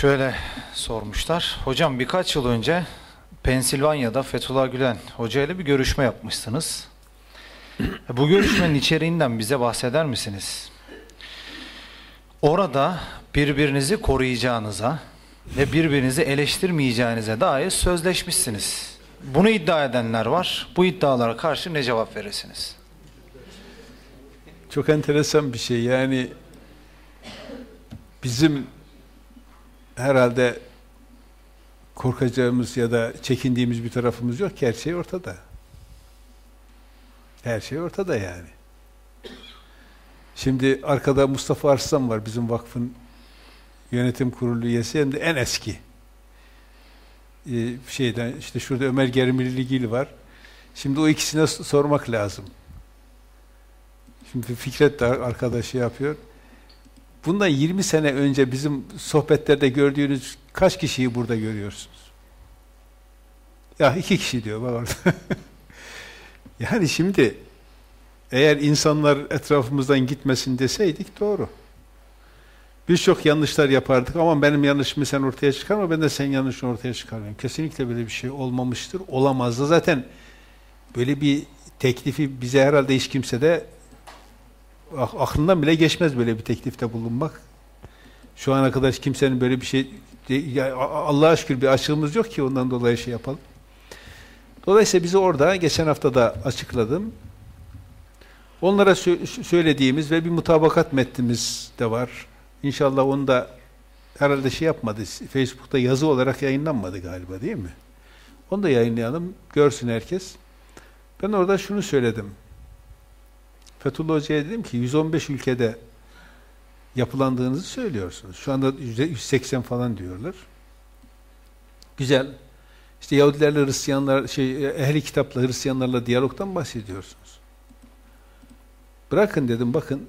Şöyle sormuşlar. Hocam birkaç yıl önce Pensilvanya'da Fethullah Gülen Hoca ile bir görüşme yapmışsınız. Bu görüşmenin içeriğinden bize bahseder misiniz? Orada birbirinizi koruyacağınıza ve birbirinizi eleştirmeyeceğinize dair sözleşmişsiniz. Bunu iddia edenler var. Bu iddialara karşı ne cevap verirsiniz? Çok enteresan bir şey. Yani bizim herhalde korkacağımız ya da çekindiğimiz bir tarafımız yok ki her şey ortada. Her şey ortada yani. Şimdi arkada Mustafa Arslan var bizim vakfın yönetim kurulu üyesi hem de en eski. Ee, şeyden işte şurada Ömer Germirligil var. Şimdi o ikisine sormak lazım. Şimdi Fikret de arkadaşı yapıyor. Bundan 20 sene önce bizim sohbetlerde gördüğünüz kaç kişiyi burada görüyorsunuz? Ya iki kişi diyor bak orada. yani şimdi eğer insanlar etrafımızdan gitmesin deseydik doğru. Birçok yanlışlar yapardık ama benim yanlışımı sen ortaya çıkarma, ben de senin yanlışını ortaya çıkarmayayım. Kesinlikle böyle bir şey olmamıştır, olamazdı. Zaten böyle bir teklifi bize herhalde hiç kimse de aklından bile geçmez böyle bir teklifte bulunmak. Şu ana kadar kimsenin böyle bir şey Allah'a şükür bir açığımız yok ki ondan dolayı şey yapalım. Dolayısıyla bizi orada geçen hafta da açıkladım. Onlara söylediğimiz ve bir mutabakat metnimiz de var. İnşallah onu da herhalde şey yapmadı. Facebook'ta yazı olarak yayınlanmadı galiba değil mi? Onu da yayınlayalım. Görsün herkes. Ben orada şunu söyledim. Fethullah Hoca'ya dedim ki 115 ülkede yapılandığınızı söylüyorsunuz. Şu anda 180 falan diyorlar. Güzel. İşte Yahudilerle Hristiyanlar, şey, ehli kitapla Hristiyanlarla diyalogtan bahsediyorsunuz. Bırakın dedim bakın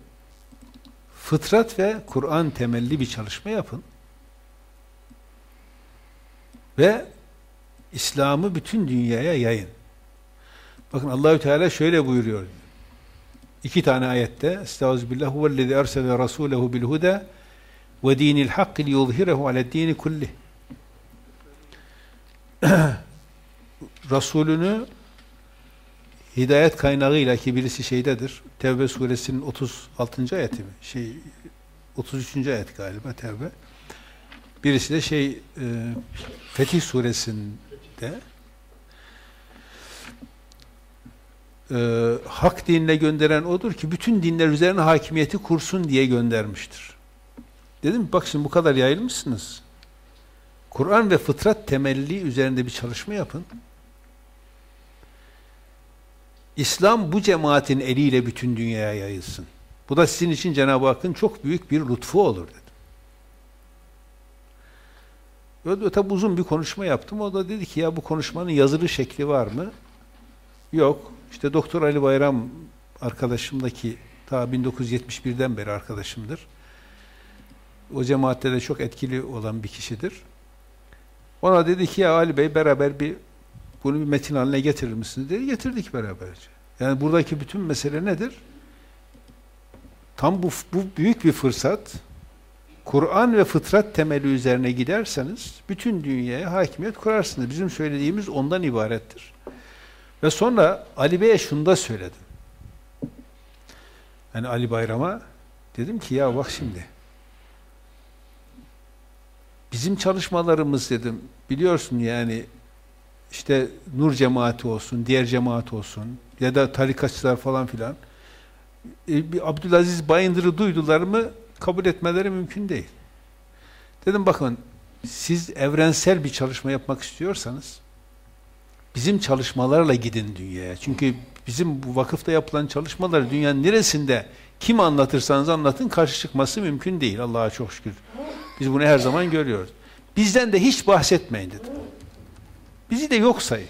fıtrat ve Kur'an temelli bir çalışma yapın. Ve İslam'ı bütün dünyaya yayın. Bakın Allahü Teala şöyle buyuruyor. İki tane ayette Estağfirullah huvellezî ersele rasûlehu bil huda ve dînil hakki liyuzhirehu aled-dîni kullih. Resulünü hidayet kaynağıyla ki birisi şeydedir. Tevbe suresinin 36. ayeti mi? Şey 33. ayet galiba Tevbe. Birisi de şey e, Fetih suresinde e, hak dinine gönderen odur ki bütün dinler üzerine hakimiyeti kursun diye göndermiştir. Dedim bak şimdi bu kadar yayılmışsınız. Kur'an ve fıtrat temelli üzerinde bir çalışma yapın. İslam bu cemaatin eliyle bütün dünyaya yayılsın. Bu da sizin için Cenab-ı Hakk'ın çok büyük bir lütfu olur dedim. Ve tabi uzun bir konuşma yaptım. O da dedi ki ya bu konuşmanın yazılı şekli var mı? Yok. İşte Doktor Ali Bayram arkadaşımdaki ta 1971'den beri arkadaşımdır. O cemaatte de çok etkili olan bir kişidir. Ona dedi ki ya Ali Bey beraber bir bunu bir metin haline getirir misiniz dedi. Getirdik beraberce. Yani buradaki bütün mesele nedir? Tam bu, bu büyük bir fırsat. Kur'an ve fıtrat temeli üzerine giderseniz bütün dünyaya hakimiyet kurarsınız. Bizim söylediğimiz ondan ibarettir. Ve sonra Ali Bey'e şunu da söyledim. Yani Ali Bayram'a dedim ki ya bak şimdi bizim çalışmalarımız dedim biliyorsun yani işte Nur cemaati olsun, diğer cemaat olsun ya da tarikatçılar falan filan e, Abdülaziz Bayındır'ı duydular mı kabul etmeleri mümkün değil. Dedim bakın siz evrensel bir çalışma yapmak istiyorsanız bizim çalışmalarla gidin dünyaya. Çünkü bizim bu vakıfta yapılan çalışmalar dünyanın neresinde kim anlatırsanız anlatın karşı çıkması mümkün değil. Allah'a çok şükür. Biz bunu her zaman görüyoruz. Bizden de hiç bahsetmeyin dedim. Bizi de yok sayın.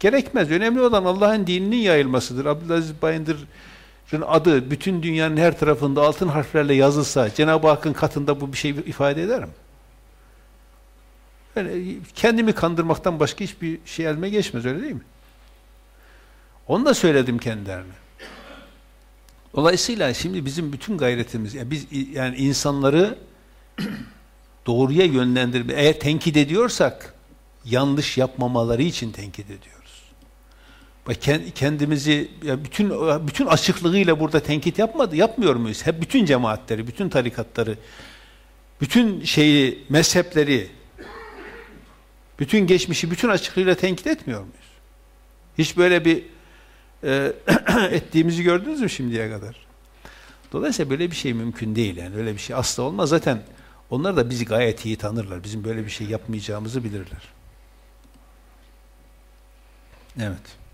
Gerekmez. Önemli olan Allah'ın dininin yayılmasıdır. Abdülaziz Bayındır'ın adı bütün dünyanın her tarafında altın harflerle yazılsa Cenab-ı Hakk'ın katında bu bir şey ifade eder mi? Yani kendimi kandırmaktan başka hiçbir şey elime geçmez öyle değil mi? Onu da söyledim kendilerine. Dolayısıyla şimdi bizim bütün gayretimiz, yani biz yani insanları doğruya yönlendirme. Eğer tenkit ediyorsak yanlış yapmamaları için tenkit ediyoruz. Bak ken- kendimizi ya bütün bütün açıklığıyla burada tenkit yapmadı, yapmıyor muyuz? Hep bütün cemaatleri, bütün tarikatları, bütün şeyi, mezhepleri, bütün geçmişi, bütün açıklığıyla tenkit etmiyor muyuz? Hiç böyle bir e, ettiğimizi gördünüz mü şimdiye kadar? Dolayısıyla böyle bir şey mümkün değil yani öyle bir şey asla olmaz. Zaten onlar da bizi gayet iyi tanırlar. Bizim böyle bir şey yapmayacağımızı bilirler. Evet.